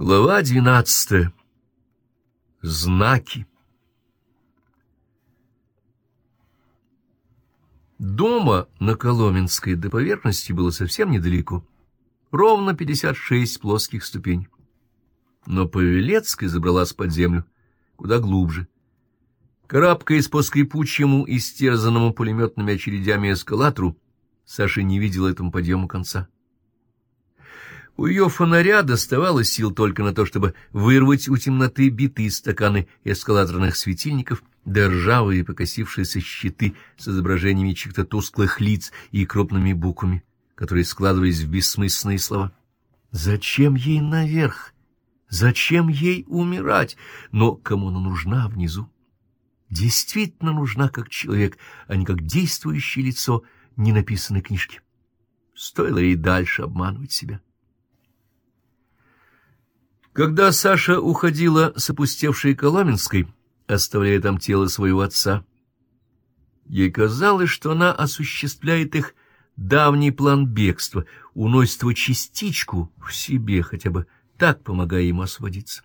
Глава двенадцатая. Знаки. Дома на Коломенской до поверхности было совсем недалеко. Ровно пятьдесят шесть плоских ступеней. Но Павелецкая забралась под землю, куда глубже. Карабкаясь по скрипучему, истерзанному пулеметными очередями эскалатору, Саша не видел этому подъему конца. У ее фонаря доставало сил только на то, чтобы вырвать у темноты битые стаканы эскалаторных светильников, да ржавые покосившиеся щиты с изображениями чьих-то тусклых лиц и крупными буквами, которые складывались в бессмысленные слова. Зачем ей наверх? Зачем ей умирать? Но кому она нужна внизу? Действительно нужна как человек, а не как действующее лицо ненаписанной книжки. Стоило ей дальше обманывать себя. Когда Саша уходила с опустевшей Коломенской, оставляя там тело своего отца, ей казалось, что она осуществляет их давний план бегства, уносит его частичку в себе, хотя бы так помогая ему освободиться.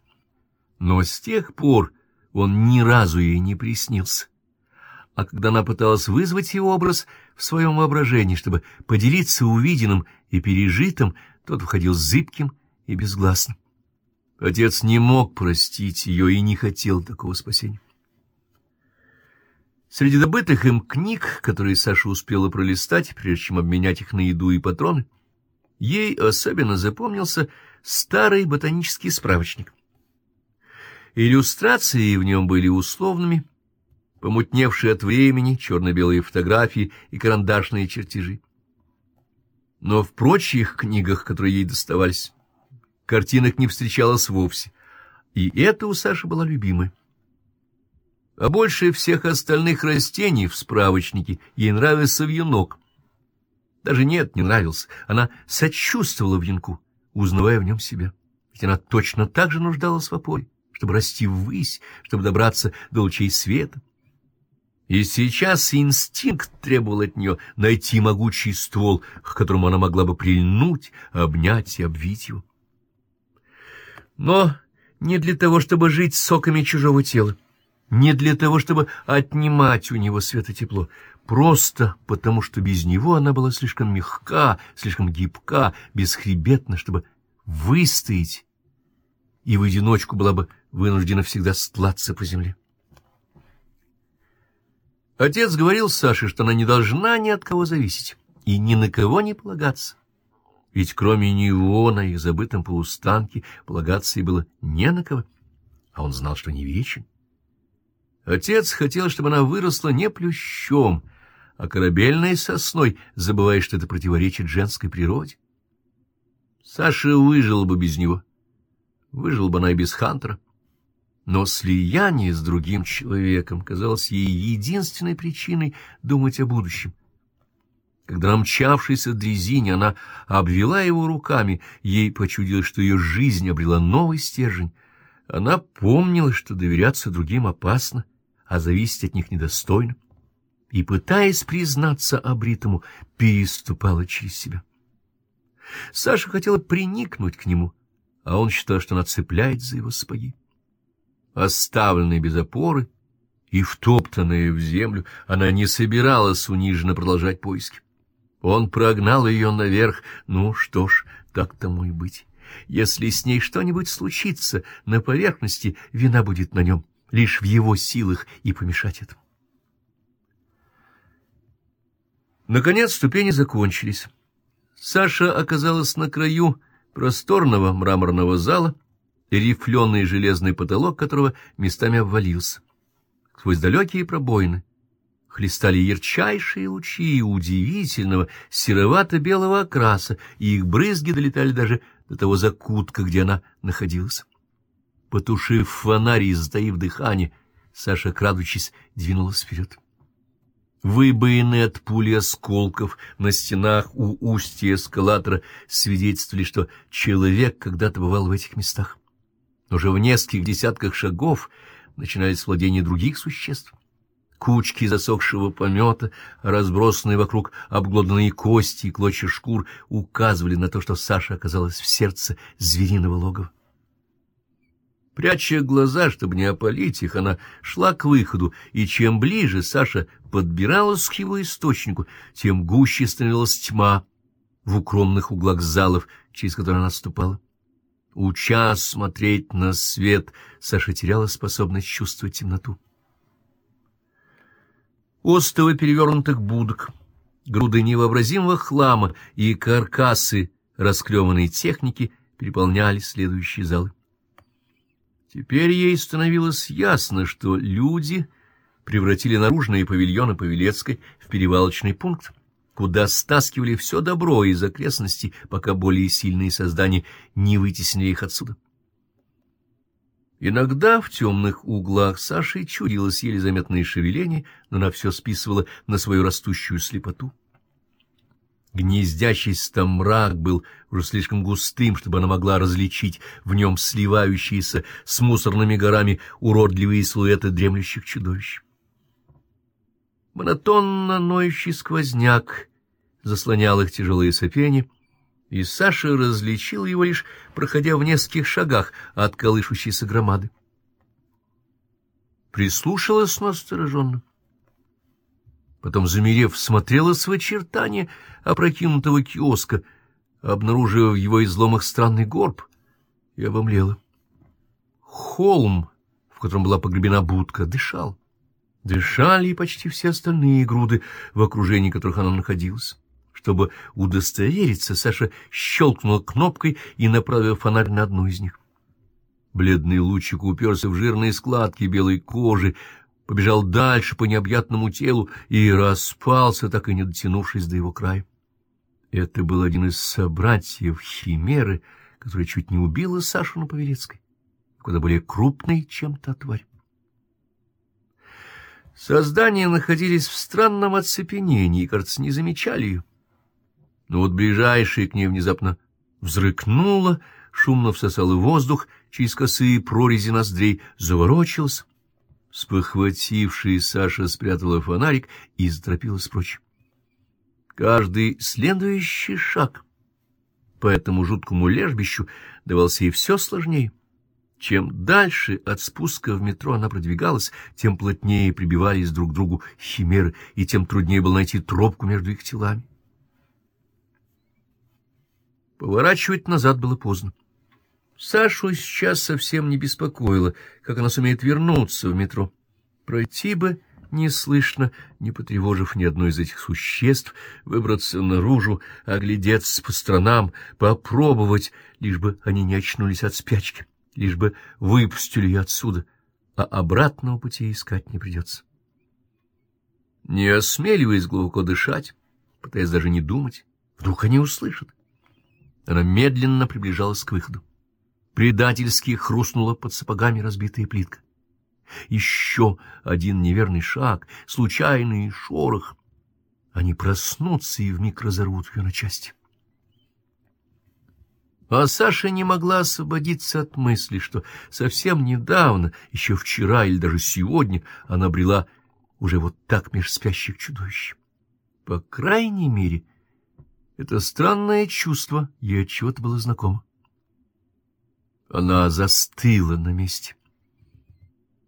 Но с тех пор он ни разу ей не приснился. А когда она пыталась вызвать его образ в своем воображении, чтобы поделиться увиденным и пережитым, тот входил зыбким и безгласным. Отец не мог простить ее и не хотел такого спасения. Среди добытых им книг, которые Саша успела пролистать, прежде чем обменять их на еду и патроны, ей особенно запомнился старый ботанический справочник. Иллюстрации в нем были условными, помутневшие от времени, черно-белые фотографии и карандашные чертежи. Но в прочих книгах, которые ей доставались, картинок не встречалось вовсе, и это у Саши была любимой. А больше всех остальных растений в справочнике ей нравился вьюнок. Даже нет, не нравился, она сочувствовала вьюнку, узнавая в нем себя, ведь она точно так же нуждалась в опоре, чтобы расти ввысь, чтобы добраться до лучей света. И сейчас инстинкт требовал от нее найти могучий ствол, к которому она могла бы прильнуть, обнять и обвить его но не для того, чтобы жить соками чужого тела, не для того, чтобы отнимать у него светотепло, просто потому, что без него она была слишком мягка, слишком гибка, бесхребетна, чтобы выстоять, и в одиночку была бы вынуждена всегда стлаться по земле. Отец говорил Саше, что она не должна ни от кого зависеть и ни на кого не полагаться ведь кроме него на их забытом полустанке полагаться и было не на кого, а он знал, что не вечен. Отец хотел, чтобы она выросла не плющом, а корабельной сосной, забывая, что это противоречит женской природе. Саша выжила бы без него, выжила бы она и без Хантера. Но слияние с другим человеком казалось ей единственной причиной думать о будущем. Когда намчавшись от дрезине, она обвела его руками, ей почудилось, что ее жизнь обрела новый стержень. Она помнила, что доверяться другим опасно, а зависеть от них недостойно, и, пытаясь признаться обритому, переступала через себя. Саша хотела приникнуть к нему, а он считал, что она цепляет за его сапоги. Оставленные без опоры и втоптанная в землю, она не собиралась униженно продолжать поиски. Он прогнал ее наверх. Ну что ж, так тому и быть. Если с ней что-нибудь случится на поверхности, вина будет на нем, лишь в его силах и помешать этому. Наконец ступени закончились. Саша оказалась на краю просторного мраморного зала, рифленый железный потолок которого местами обвалился. Сквозь далекие пробоины хлестали ярчайшие лучи удивительного серовато-белого окраса, и их брызги долетали даже до того закутка, где она находилась. Потушив фонарь и затаив дыхание, Саша, крадучись, двинулась вперед. Выбоины от пули осколков на стенах у устья эскалатора свидетельствовали, что человек когда-то бывал в этих местах. Но уже в нескольких десятках шагов начинались владения других существ кучки засохшего помета, разбросанные вокруг обглоданные кости и клочья шкур, указывали на то, что Саша оказалась в сердце звериного логова. Пряча глаза, чтобы не опалить их, она шла к выходу, и чем ближе Саша подбиралась к его источнику, тем гуще становилась тьма в укромных углах залов, через которые она ступала. Уча смотреть на свет, Саша теряла способность чувствовать темноту. Остовы перевернутых будок, груды невообразимого хлама и каркасы расклеванной техники переполняли следующие залы. Теперь ей становилось ясно, что люди превратили наружные павильоны Павелецкой в перевалочный пункт, куда стаскивали все добро из окрестностей, пока более сильные создания не вытеснили их отсюда. Иногда в темных углах Саши чудилось еле заметное шевеление, но она все списывала на свою растущую слепоту. Гнездящийся там мрак был уже слишком густым, чтобы она могла различить в нем сливающиеся с мусорными горами уродливые силуэты дремлющих чудовищ. Монотонно ноющий сквозняк заслонял их тяжелые сопения, и Саша различил его лишь, проходя в нескольких шагах от колышущейся громады. Прислушалась настороженно. Потом, замерев, смотрелась в очертания опрокинутого киоска, обнаружив в его изломах странный горб, и обомлела. Холм, в котором была погребена будка, дышал. Дышали и почти все остальные груды, в окружении которых она находилась. Чтобы удостовериться, Саша щелкнула кнопкой и направила фонарь на одну из них. Бледный лучик уперся в жирные складки белой кожи, побежал дальше по необъятному телу и распался, так и не дотянувшись до его края. Это был один из собратьев Химеры, который чуть не убила Сашу на Павелецкой, куда более крупный, чем та тварь. Создания находились в странном оцепенении и, кажется, не замечали ее. Но вот ближайшее к ней внезапно взрыкнуло, шумно всосало воздух через косые прорези ноздрей, заворочился, Спохвативший Саша спрятала фонарик и заторопилась прочь. Каждый следующий шаг по этому жуткому лежбищу давался ей все сложнее. Чем дальше от спуска в метро она продвигалась, тем плотнее прибивались друг к другу химеры, и тем труднее было найти тропку между их телами. Поворачивать назад было поздно. Сашу сейчас совсем не беспокоило, как она сумеет вернуться в метро. Пройти бы неслышно, не потревожив ни одной из этих существ, выбраться наружу, оглядеться по сторонам, попробовать, лишь бы они не очнулись от спячки, лишь бы выпустили ее отсюда, а обратного пути искать не придется. Не осмеливаясь глубоко дышать, пытаясь даже не думать, вдруг они услышат. Она медленно приближалась к выходу. Предательски хрустнула под сапогами разбитая плитка. Еще один неверный шаг, случайный шорох. Они проснутся и вмиг разорвут ее на части. А Саша не могла освободиться от мысли, что совсем недавно, еще вчера или даже сегодня, она брела уже вот так меж спящих чудовищ. По крайней мере, это странное чувство ей отчего-то было знакомо. Она застыла на месте.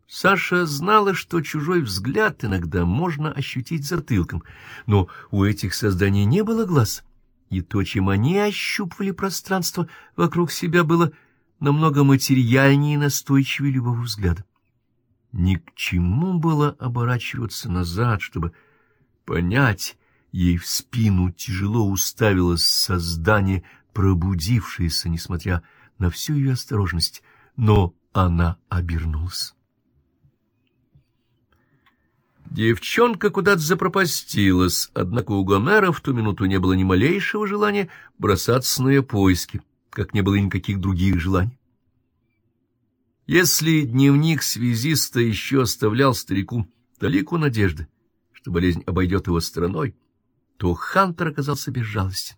Саша знала, что чужой взгляд иногда можно ощутить затылком, но у этих созданий не было глаз, и то, чем они ощупывали пространство вокруг себя, было намного материальнее и настойчивее любого взгляда. Ни к чему было оборачиваться назад, чтобы понять, ей в спину тяжело уставилось создание, пробудившееся, несмотря на всю ее осторожность, но она обернулась. Девчонка куда-то запропастилась, однако у Гомера в ту минуту не было ни малейшего желания бросаться на ее поиски, как не было никаких других желаний. Если дневник связиста еще оставлял старику талику надежды, что болезнь обойдет его стороной, то Хантер оказался безжалостен.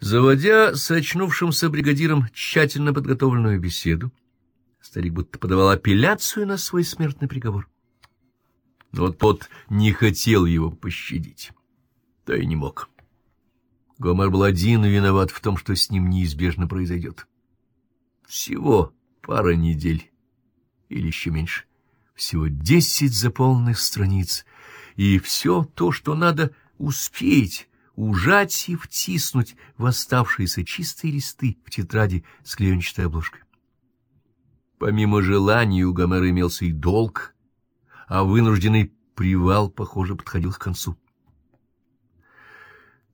Заводя с очнувшимся бригадиром тщательно подготовленную беседу, старик будто подавал апелляцию на свой смертный приговор. Но тот не хотел его пощадить, да и не мог. Гомер был один виноват в том, что с ним неизбежно произойдет. Всего пара недель или еще меньше. Всего десять заполненных страниц, и все то, что надо успеть, ужать и втиснуть в оставшиеся чистые листы в тетради с клеенчатой обложкой. Помимо желаний у Гомера имелся и долг, а вынужденный привал, похоже, подходил к концу.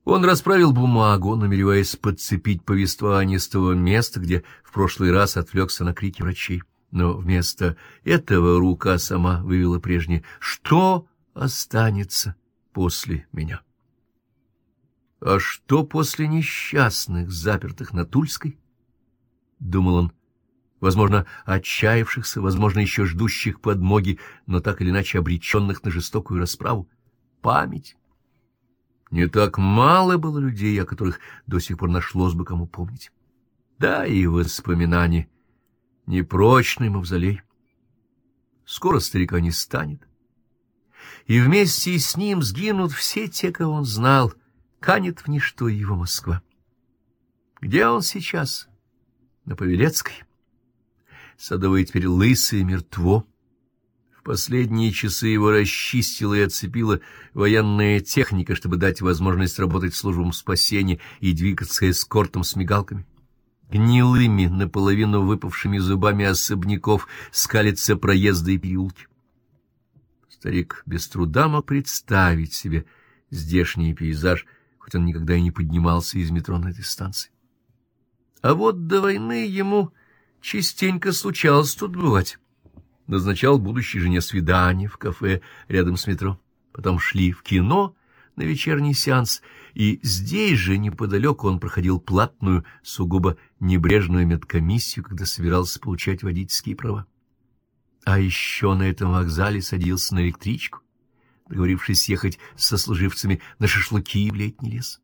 Он расправил бумагу, намереваясь подцепить повествование с того места, где в прошлый раз отвлекся на крики врачей. Но вместо этого рука сама вывела прежнее «Что останется после меня?» А что после несчастных, запертых на Тульской? Думал он, возможно, отчаявшихся, возможно, еще ждущих подмоги, но так или иначе обреченных на жестокую расправу. Память. Не так мало было людей, о которых до сих пор нашлось бы кому помнить. Да и воспоминания. Непрочный мавзолей. Скоро старика не станет. И вместе с ним сгинут все те, кого он знал — канет в ничто его Москва. Где он сейчас? На Павелецкой. Садовое теперь лысое мертво. В последние часы его расчистила и отцепила военная техника, чтобы дать возможность работать службам спасения и двигаться эскортом с мигалками. Гнилыми, наполовину выпавшими зубами особняков скалятся проезды и переулки. Старик без труда мог представить себе здешний пейзаж — хоть он никогда и не поднимался из метро на этой станции. А вот до войны ему частенько случалось тут бывать. Назначал будущей жене свидание в кафе рядом с метро. Потом шли в кино на вечерний сеанс, и здесь же неподалеку он проходил платную, сугубо небрежную медкомиссию, когда собирался получать водительские права. А еще на этом вокзале садился на электричку, договорившись ехать со служивцами на шашлыки в летний лес.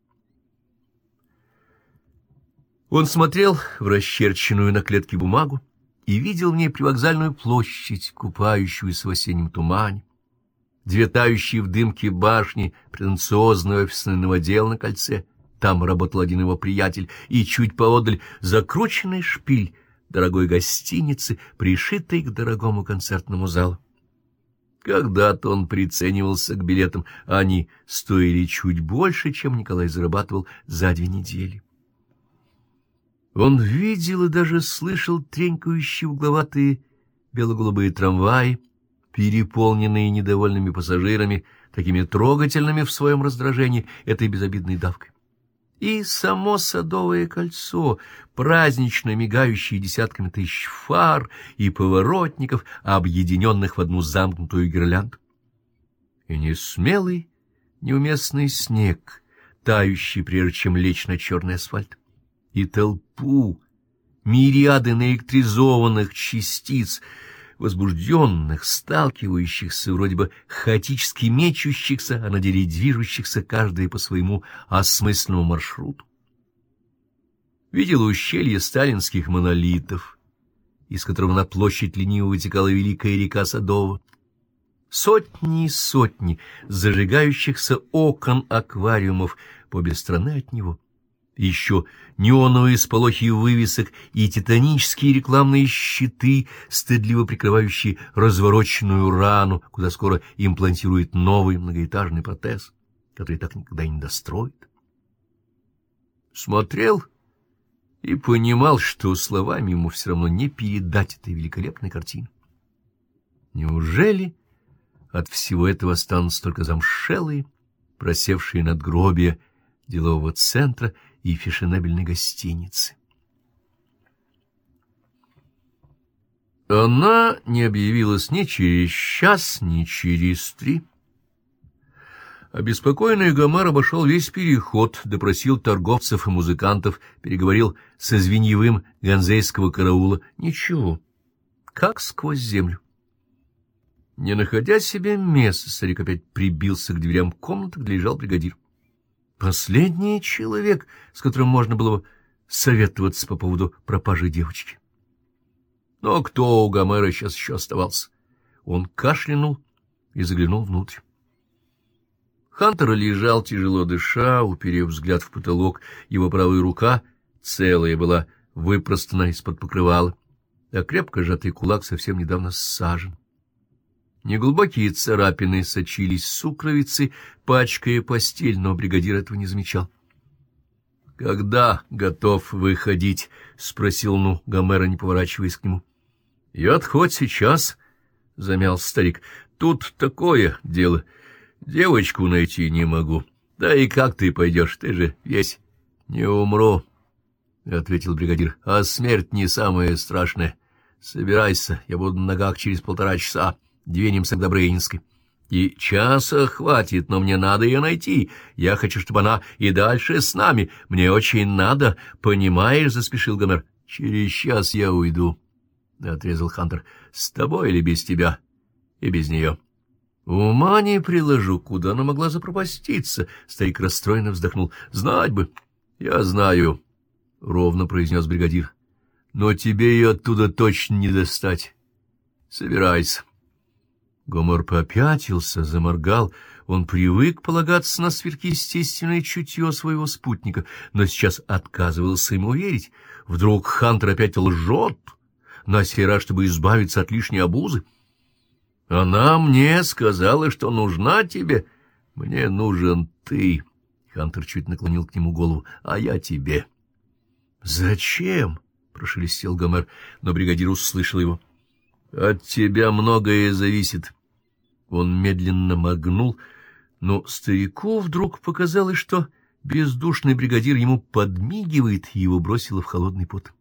Он смотрел в расчерченную на клетке бумагу и видел в ней привокзальную площадь, купающуюся в осеннем тумане, две в дымке башни, претенциозный офисный новодел на кольце, там работал один его приятель, и чуть поодаль закрученный шпиль дорогой гостиницы, пришитый к дорогому концертному залу. Когда-то он приценивался к билетам, а они стоили чуть больше, чем Николай зарабатывал за две недели. Он видел и даже слышал тренькающие угловатые бело-голубые трамваи, переполненные недовольными пассажирами, такими трогательными в своем раздражении этой безобидной давкой и само Садовое кольцо, празднично мигающее десятками тысяч фар и поворотников, объединенных в одну замкнутую гирлянду. И несмелый, неуместный снег, тающий, прежде чем лечь на черный асфальт, и толпу, мириады наэлектризованных частиц — возбужденных, сталкивающихся, вроде бы хаотически мечущихся, а на деле движущихся каждый по своему осмысленному маршруту. Видел ущелье сталинских монолитов, из которого на площадь лениво вытекала великая река Садова, сотни и сотни зажигающихся окон аквариумов по обе стороны от него — еще неоновые сполохи вывесок и титанические рекламные щиты, стыдливо прикрывающие развороченную рану, куда скоро имплантирует новый многоэтажный протез, который так никогда не достроит. Смотрел и понимал, что словами ему все равно не передать этой великолепной картины. Неужели от всего этого останутся только замшелые, просевшие надгробия делового центра и фешенебельной гостиницы. Она не объявилась ни через час, ни через три. Обеспокоенный Гомер обошел весь переход, допросил торговцев и музыкантов, переговорил со звеньевым ганзейского караула. Ничего, как сквозь землю. Не находя себе места, старик опять прибился к дверям комнаты, где лежал бригадир. Последний человек, с которым можно было бы советоваться по поводу пропажи девочки. Но кто у Гомера сейчас еще оставался? Он кашлянул и заглянул внутрь. Хантер лежал, тяжело дыша, уперев взгляд в потолок. Его правая рука, целая, была выпростана из-под покрывала. а крепко сжатый кулак совсем недавно ссажен. Неглубокие царапины сочились сукровицы, пачкая постель, но бригадир этого не замечал. — Когда готов выходить? — спросил ну Гомера, не поворачиваясь к нему. — Я хоть сейчас, — замял старик. — Тут такое дело. Девочку найти не могу. Да и как ты пойдешь? Ты же весь... — Не умру, — ответил бригадир. — А смерть не самое страшное. Собирайся, я буду на ногах через полтора часа. Двинемся к Добрынинской. И часа хватит, но мне надо ее найти. Я хочу, чтобы она и дальше с нами. Мне очень надо, понимаешь, — заспешил Гомер. — Через час я уйду, — отрезал Хантер. — С тобой или без тебя? И без нее. — Ума не приложу, куда она могла запропаститься. Старик расстроенно вздохнул. — Знать бы. — Я знаю, — ровно произнес бригадир. — Но тебе ее оттуда точно не достать. Собирайся. Гомор попятился, заморгал. Он привык полагаться на сверхъестественное чутье своего спутника, но сейчас отказывался ему верить. Вдруг Хантер опять лжет, на сей раз, чтобы избавиться от лишней обузы. «Она мне сказала, что нужна тебе. Мне нужен ты». Хантер чуть наклонил к нему голову. «А я тебе». «Зачем?» — прошелестел Гомер, но бригадир услышал его. «От тебя многое зависит». Он медленно моргнул, но старику вдруг показалось, что бездушный бригадир ему подмигивает, и его бросило в холодный пот.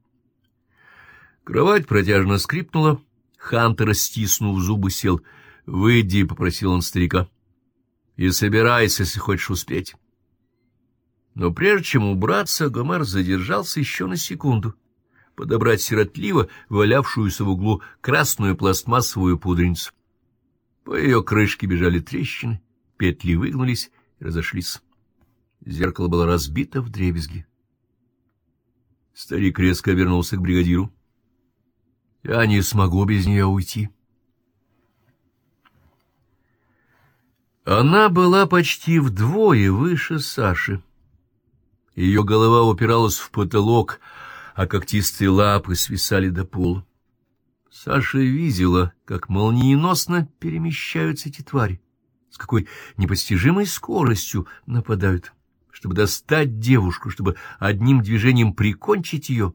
Кровать протяжно скрипнула, Хантер, стиснув зубы, сел. «Выйди», — попросил он старика, — «и собирайся, если хочешь успеть». Но прежде чем убраться, Гомер задержался еще на секунду, подобрать сиротливо валявшуюся в углу красную пластмассовую пудреницу. По ее крышке бежали трещины, петли выгнулись и разошлись. Зеркало было разбито в дребезги. Старик резко обернулся к бригадиру. — Я не смогу без нее уйти. Она была почти вдвое выше Саши. Ее голова упиралась в потолок, а когтистые лапы свисали до пола. Саша видела, как молниеносно перемещаются эти твари, с какой непостижимой скоростью нападают, чтобы достать девушку, чтобы одним движением прикончить ее.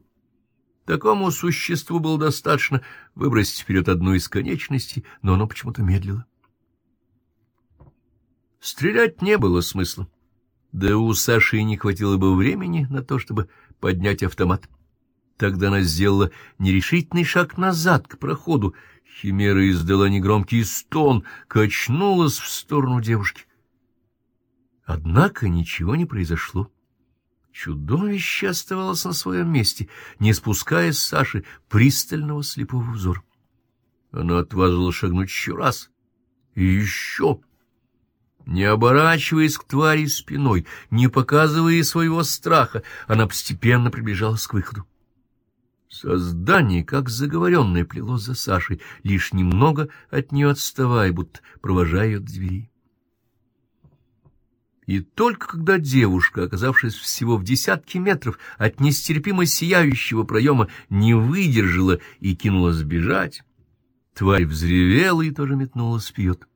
Такому существу было достаточно выбросить вперед одну из конечностей, но оно почему-то медлило. Стрелять не было смысла. Да у Саши не хватило бы времени на то, чтобы поднять автомат. Тогда она сделала нерешительный шаг назад к проходу. Химера издала негромкий стон, качнулась в сторону девушки. Однако ничего не произошло. Чудовище оставалось на своем месте, не спуская с Саши пристального слепого взора. Она отважилась шагнуть еще раз. И еще... Не оборачиваясь к твари спиной, не показывая своего страха, она постепенно приближалась к выходу. Создание, как заговоренное, плелось за Сашей, лишь немного от нее отставая, будто провожая ее до двери. И только когда девушка, оказавшись всего в десятке метров от нестерпимо сияющего проема, не выдержала и кинулась бежать, тварь взревела и тоже метнулась вперед.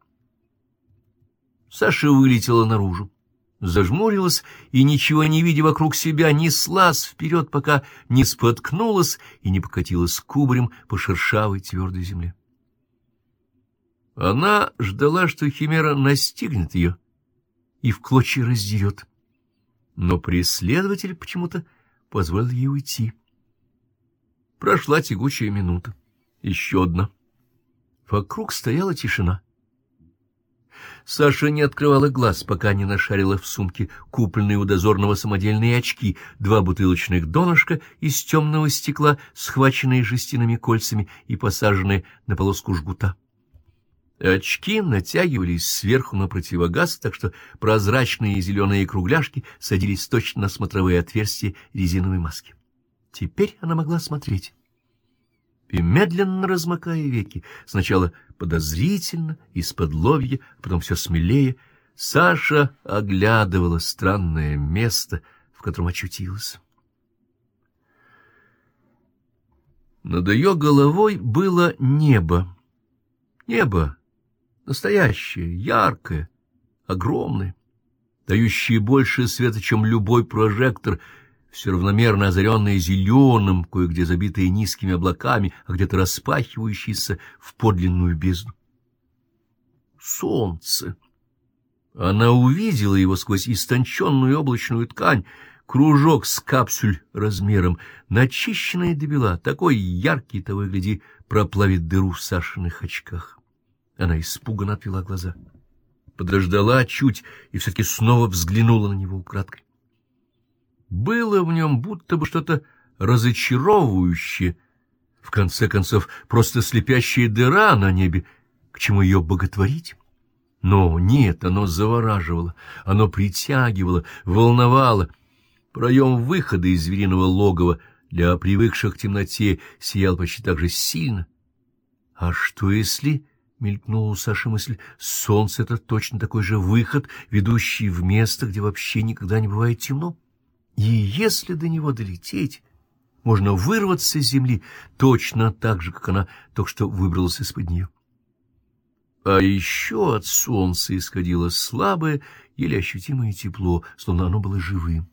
Саша вылетела наружу зажмурилась и, ничего не видя вокруг себя, неслась вперед, пока не споткнулась и не покатилась кубарем по шершавой твердой земле. Она ждала, что Химера настигнет ее и в клочья раздерет. Но преследователь почему-то позволил ей уйти. Прошла тягучая минута. Еще одна. Вокруг стояла тишина. Саша не открывала глаз, пока не нашарила в сумке купленные у дозорного самодельные очки, два бутылочных донышка из темного стекла, схваченные жестяными кольцами и посаженные на полоску жгута. Очки натягивались сверху на противогаз, так что прозрачные зеленые кругляшки садились точно на смотровые отверстия резиновой маски. Теперь она могла смотреть и, медленно размыкая веки, сначала подозрительно, из-под ловья, а потом все смелее, Саша оглядывала странное место, в котором очутилась. Над ее головой было небо. Небо настоящее, яркое, огромное, дающее больше света, чем любой прожектор, все равномерно озаренное зеленым, кое-где забитое низкими облаками, а где-то распахивающееся в подлинную бездну. Солнце! Она увидела его сквозь истонченную облачную ткань, кружок с капсюль размером, начищенная до такой яркий, того и гляди, проплавит дыру в Сашиных очках. Она испуганно отвела глаза. Подождала чуть и все-таки снова взглянула на него украдкой. Было в нем будто бы что-то разочаровывающее, в конце концов, просто слепящая дыра на небе, к чему ее боготворить. Но нет, оно завораживало, оно притягивало, волновало. Проем выхода из звериного логова для привыкших к темноте сиял почти так же сильно. А что если... — мелькнула у Саши мысль, — солнце — это точно такой же выход, ведущий в место, где вообще никогда не бывает темно. И если до него долететь, можно вырваться с земли точно так же, как она только что выбралась из-под нее. А еще от солнца исходило слабое, еле ощутимое тепло, словно оно было живым.